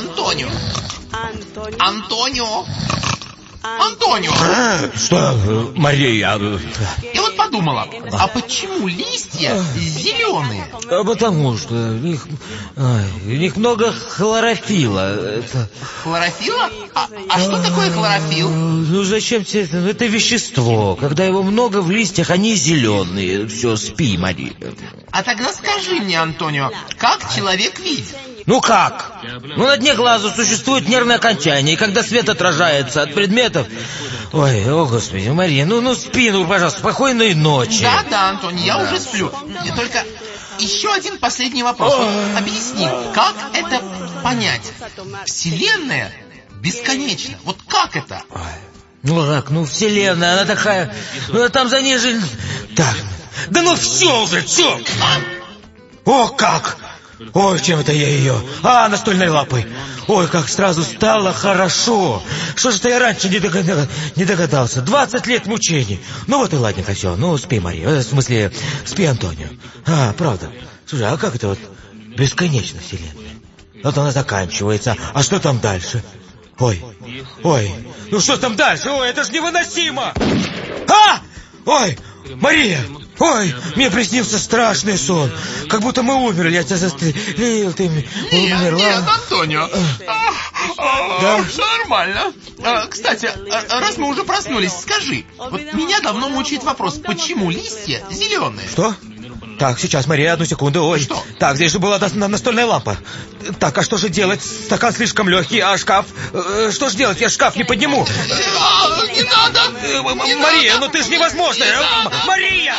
Антонио! Антонио! Антонио! Что, Мария? Я вот подумала, а почему листья зеленые? А Потому что в них, в них много хлорофила. Это, Хлорофила? А, а что такое хлорофил? ну зачем тебе это? Это вещество. Когда его много в листьях, они зеленые. Все, спи, Мария. А тогда скажи мне, Антонио, как человек видит? Ну как? Ну на дне глаза существует нервное окончание, и когда свет отражается от предметов... Ой, о господи, Мария, ну, ну спи, ну, пожалуйста, спокойной ночи. Да, да, Антонио, я уже сплю. Только еще один последний вопрос. Вот объясни, как это понять? Вселенная бесконечна. Вот как это? Ну как, ну вселенная, она такая... Ну там за ней же... Так, да ну все уже, все! О, как! Ой, чем это я ее? А, настольной лапой. Ой, как сразу стало хорошо. Что же это я раньше не, догадал- не догадался? Двадцать лет мучений. Ну вот и ладненько все. Ну, спи, Мария. Э, В смысле, спи, Антонио. А, правда. Слушай, а как это вот бесконечно вселенная? Вот она заканчивается. А что там дальше? Ой, ой, ну что там дальше? Ой, это ж невыносимо! А! Ой, Мария! Ой, мне приснился страшный сон. Как будто мы умерли, я тебя застрелил, ты умерла. нет, Антонио. А, Да? Все нормально. А, Кстати, а, раз мы уже проснулись, скажи. Вот меня давно мучает вопрос, почему листья зеленые? Что? Так, сейчас, Мария, одну секунду. Ой, Что? так, здесь же была на- на- настольная лампа. Так, а что же делать? Стакан слишком легкий, а шкаф? Э, Что же делать? Я шкаф не подниму. А, Не надо! Э, не Мария, надо. ну ты же невозможная. Не Мария!